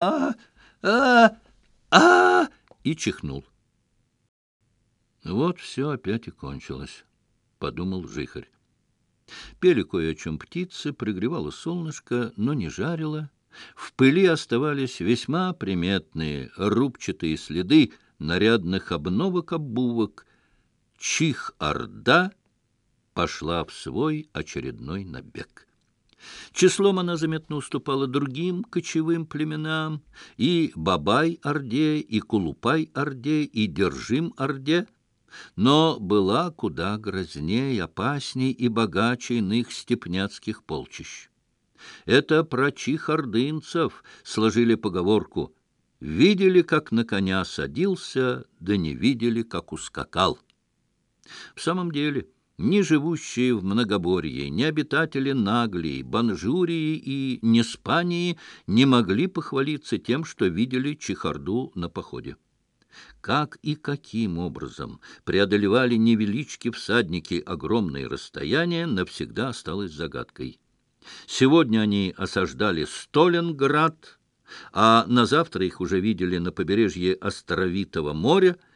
а, а, а, и чихнул. Вот все опять и кончилось, — подумал Жихарь. Пели кое о чем птицы, пригревало солнышко, но не жарило. В пыли оставались весьма приметные рубчатые следы нарядных обновок-обувок. Числом она заметно уступала другим кочевым племенам, и Бабай-Орде, и Кулупай-Орде, и Держим-Орде, но была куда грознее, опасней и богаче иных степняцких полчищ. Это про чихордынцев сложили поговорку «Видели, как на коня садился, да не видели, как ускакал». В самом деле ни живущие в многоборье, ни обитатели Наглии, Банжурии и Неспании не могли похвалиться тем, что видели чехарду на походе. Как и каким образом преодолевали невелички всадники огромные расстояния, навсегда осталось загадкой. Сегодня они осаждали Столинград, а на завтра их уже видели на побережье Островитого моря –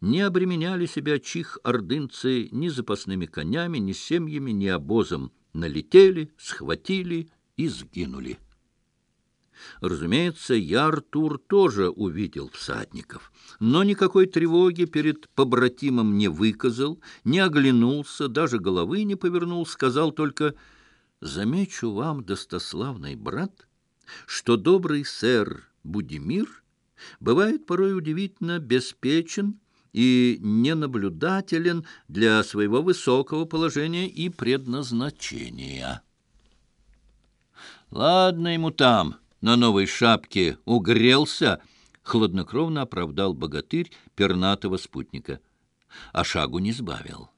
не обременяли себя чих-ордынцы ни запасными конями, ни семьями, ни обозом. Налетели, схватили и сгинули. Разумеется, я, Артур, тоже увидел всадников, но никакой тревоги перед побратимом не выказал, не оглянулся, даже головы не повернул, сказал только «Замечу вам, достославный брат, что добрый сэр Будимир бывает порой удивительно беспечен и ненаблюдателен для своего высокого положения и предназначения. «Ладно ему там, на новой шапке, угрелся!» — хладнокровно оправдал богатырь пернатого спутника, а шагу не сбавил.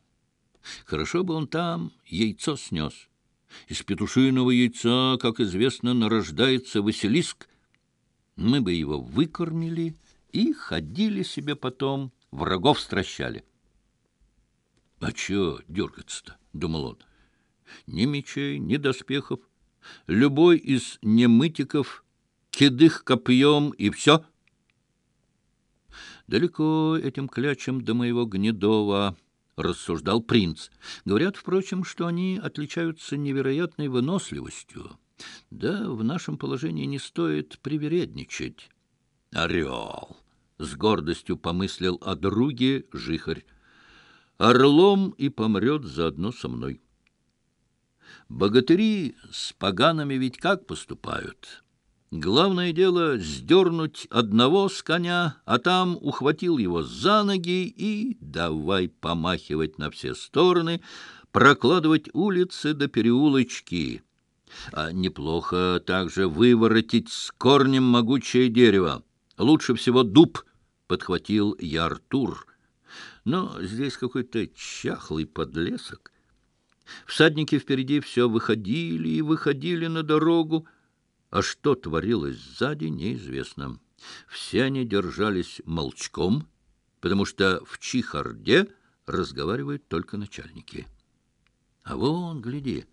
Хорошо бы он там яйцо снес. Из петушиного яйца, как известно, нарождается Василиск. Мы бы его выкормили и ходили себе потом врагов стращали. — А чё дергаться-то? — думал он. — Ни мечей, ни доспехов. Любой из немытиков кидых копьем и все. Далеко этим клячем до моего гнедова... — рассуждал принц. «Говорят, впрочем, что они отличаются невероятной выносливостью. Да, в нашем положении не стоит привередничать». «Орел! с гордостью помыслил о друге Жихарь. «Орлом и помрет заодно со мной». Богатыри с поганами ведь как поступают? Главное дело — сдернуть одного с коня, а там ухватил его за ноги и давай помахивать на все стороны, прокладывать улицы до переулочки. А неплохо также выворотить с корнем могучее дерево. Лучше всего дуб, подхватил и Артур. Но здесь какой-то чахлый подлесок. Всадники впереди все выходили и выходили на дорогу, а что творилось сзади, неизвестно. Все они держались молчком, потому что в Чихарде разговаривают только начальники. А вон, гляди,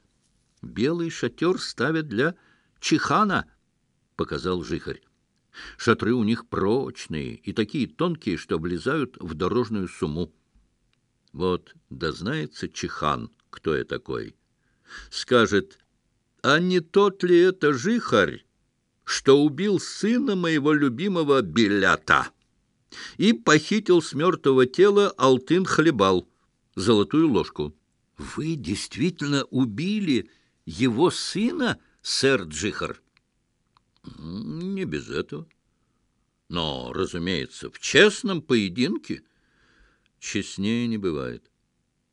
белый шатер ставят для Чихана, — показал Жихарь. Шатры у них прочные и такие тонкие, что влезают в дорожную сумму. Вот дознается Чихан, кто я такой. Скажет, а не тот ли это жихарь, что убил сына моего любимого Белята и похитил с мертвого тела Алтын-Хлебал, золотую ложку? Вы действительно убили Не без этого. Но, разумеется, в честном поединке честнее не бывает.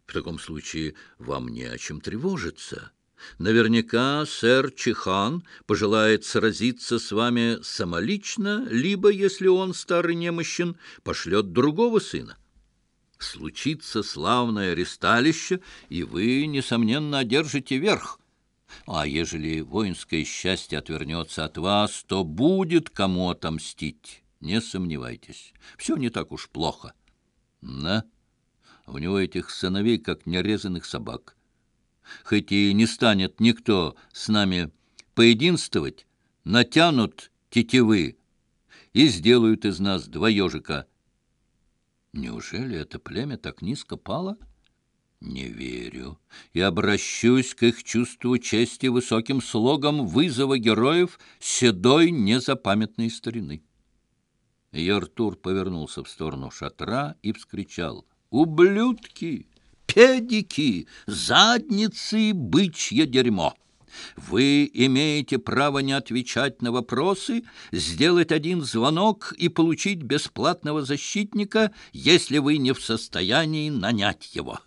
В таком случае вам не о чем тревожиться. Наверняка сэр Чихан пожелает сразиться с вами самолично, либо, если он старый немощен, пошлет другого сына. Случится славное ресталище, и вы, несомненно, одержите верх. А ежели воинское счастье отвернется от вас, то будет кому отомстить, не сомневайтесь. Все не так уж плохо. Да, у него этих сыновей, как нерезанных собак. Хоть и не станет никто с нами поединствовать, натянут тетивы и сделают из нас два ежика. Неужели это племя так низко пало?» Не верю. И обращусь к их чувству чести высоким слогом вызова героев седой незапамятной старины. И Артур повернулся в сторону шатра и вскричал. «Ублюдки! Педики! Задницы и бычье дерьмо!» Вы имеете право не отвечать на вопросы, сделать один звонок и получить бесплатного защитника, если вы не в состоянии нанять его».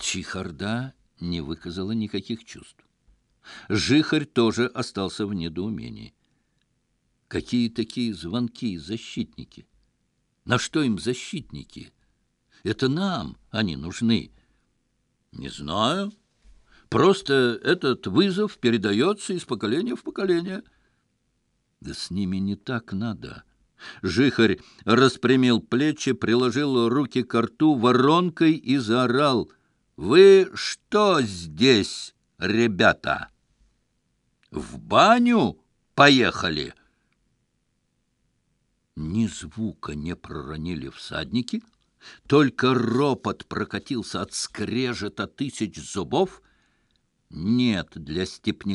Чехарда не выказала никаких чувств. Жихарь тоже остался в недоумении. Какие такие звонки, защитники? На что им защитники? Это нам они нужны. Не знаю. Просто этот вызов передается из поколения в поколение. Да с ними не так надо. Жихарь распрямил плечи, приложил руки к рту воронкой и заорал. Вы что здесь, ребята? В баню поехали? Ни звука не проронили всадники, только ропот прокатился от скрежета тысяч зубов. Нет для степняка.